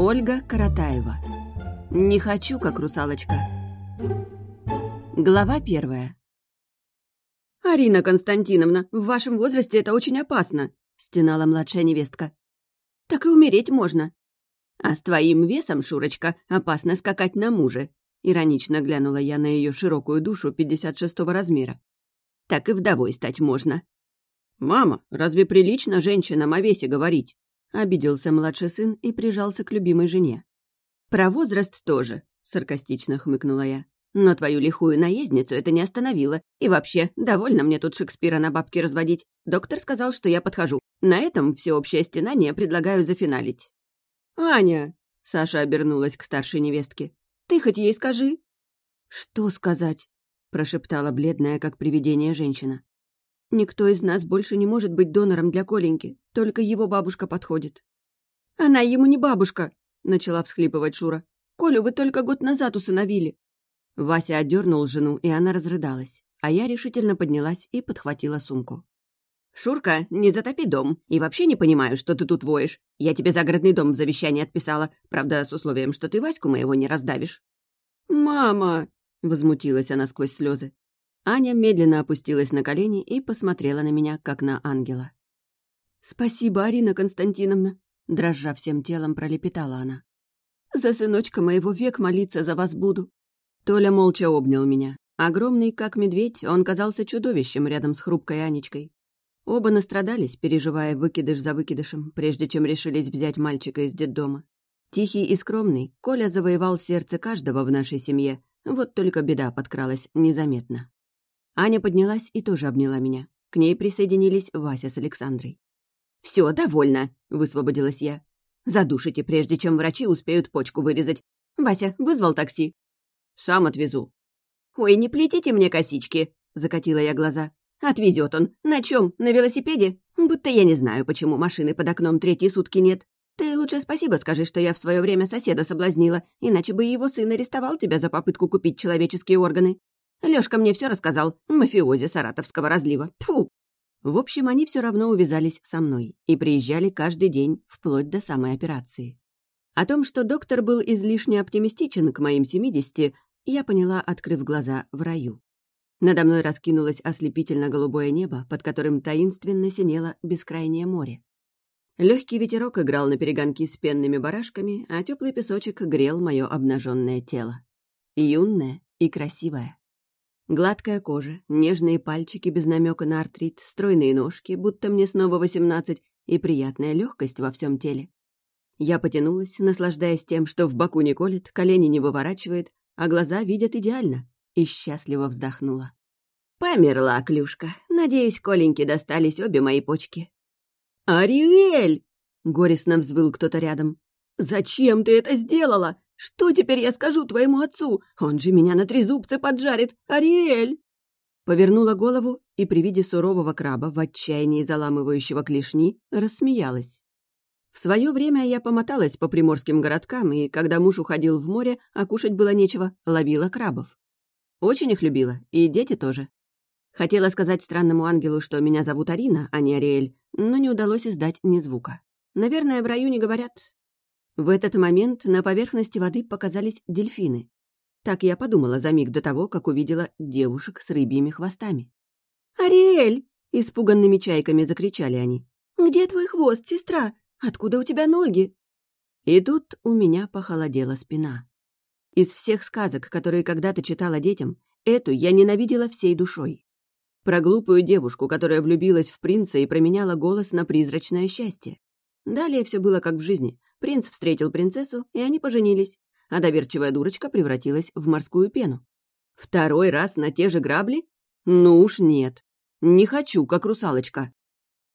Ольга Каратаева. Не хочу, как русалочка. Глава первая. «Арина Константиновна, в вашем возрасте это очень опасно», — стенала младшая невестка. «Так и умереть можно». «А с твоим весом, Шурочка, опасно скакать на муже», — иронично глянула я на ее широкую душу 56-го размера. «Так и вдовой стать можно». «Мама, разве прилично женщинам о весе говорить?» — обиделся младший сын и прижался к любимой жене. «Про возраст тоже», — саркастично хмыкнула я. «Но твою лихую наездницу это не остановило. И вообще, довольно мне тут Шекспира на бабки разводить. Доктор сказал, что я подхожу. На этом всеобщее стенание предлагаю зафиналить». «Аня!» — Саша обернулась к старшей невестке. «Ты хоть ей скажи». «Что сказать?» — прошептала бледная, как привидение женщина. «Никто из нас больше не может быть донором для Коленьки. Только его бабушка подходит». «Она ему не бабушка!» — начала всхлипывать Шура. «Колю вы только год назад усыновили». Вася отдернул жену, и она разрыдалась, а я решительно поднялась и подхватила сумку. «Шурка, не затопи дом. И вообще не понимаю, что ты тут воешь. Я тебе загородный дом в завещании отписала, правда, с условием, что ты Ваську моего не раздавишь». «Мама!» — возмутилась она сквозь слезы. Аня медленно опустилась на колени и посмотрела на меня, как на ангела. «Спасибо, Арина Константиновна», — дрожа всем телом пролепетала она. «За сыночка моего век молиться за вас буду». Толя молча обнял меня. Огромный, как медведь, он казался чудовищем рядом с хрупкой Анечкой. Оба настрадались, переживая выкидыш за выкидышем, прежде чем решились взять мальчика из детдома. Тихий и скромный, Коля завоевал сердце каждого в нашей семье, вот только беда подкралась незаметно. Аня поднялась и тоже обняла меня. К ней присоединились Вася с Александрой. Все, довольно», — высвободилась я. «Задушите, прежде чем врачи успеют почку вырезать. Вася, вызвал такси?» «Сам отвезу». «Ой, не плетите мне косички», — закатила я глаза. Отвезет он. На чем? На велосипеде? Будто я не знаю, почему машины под окном третьи сутки нет. Ты лучше спасибо скажи, что я в свое время соседа соблазнила, иначе бы его сын арестовал тебя за попытку купить человеческие органы. Лёшка мне все рассказал. Мафиози саратовского разлива. Тьфу. В общем, они все равно увязались со мной и приезжали каждый день, вплоть до самой операции. О том, что доктор был излишне оптимистичен к моим 70, я поняла, открыв глаза в раю. Надо мной раскинулось ослепительно-голубое небо, под которым таинственно синело бескрайнее море. Легкий ветерок играл на перегонки с пенными барашками, а теплый песочек грел мое обнаженное тело. Юное и красивое. Гладкая кожа, нежные пальчики без намека на артрит, стройные ножки, будто мне снова восемнадцать, и приятная легкость во всем теле. Я потянулась, наслаждаясь тем, что в боку не колет, колени не выворачивает, а глаза видят идеально, и счастливо вздохнула. «Померла, Клюшка. Надеюсь, Коленьке достались обе мои почки». «Ариэль!» — горестно взвыл кто-то рядом. «Зачем ты это сделала? Что теперь я скажу твоему отцу? Он же меня на трезубце поджарит! Ариэль!» Повернула голову и при виде сурового краба, в отчаянии заламывающего клешни, рассмеялась. В свое время я помоталась по приморским городкам, и, когда муж уходил в море, а кушать было нечего, ловила крабов. Очень их любила, и дети тоже. Хотела сказать странному ангелу, что меня зовут Арина, а не Ариэль, но не удалось издать ни звука. Наверное, в раю не говорят. В этот момент на поверхности воды показались дельфины. Так я подумала за миг до того, как увидела девушек с рыбьими хвостами. «Ариэль!» — испуганными чайками закричали они. «Где твой хвост, сестра? Откуда у тебя ноги?» И тут у меня похолодела спина. Из всех сказок, которые когда-то читала детям, эту я ненавидела всей душой. Про глупую девушку, которая влюбилась в принца и променяла голос на призрачное счастье. Далее все было как в жизни. Принц встретил принцессу, и они поженились, а доверчивая дурочка превратилась в морскую пену. Второй раз на те же грабли? Ну уж нет. Не хочу, как русалочка.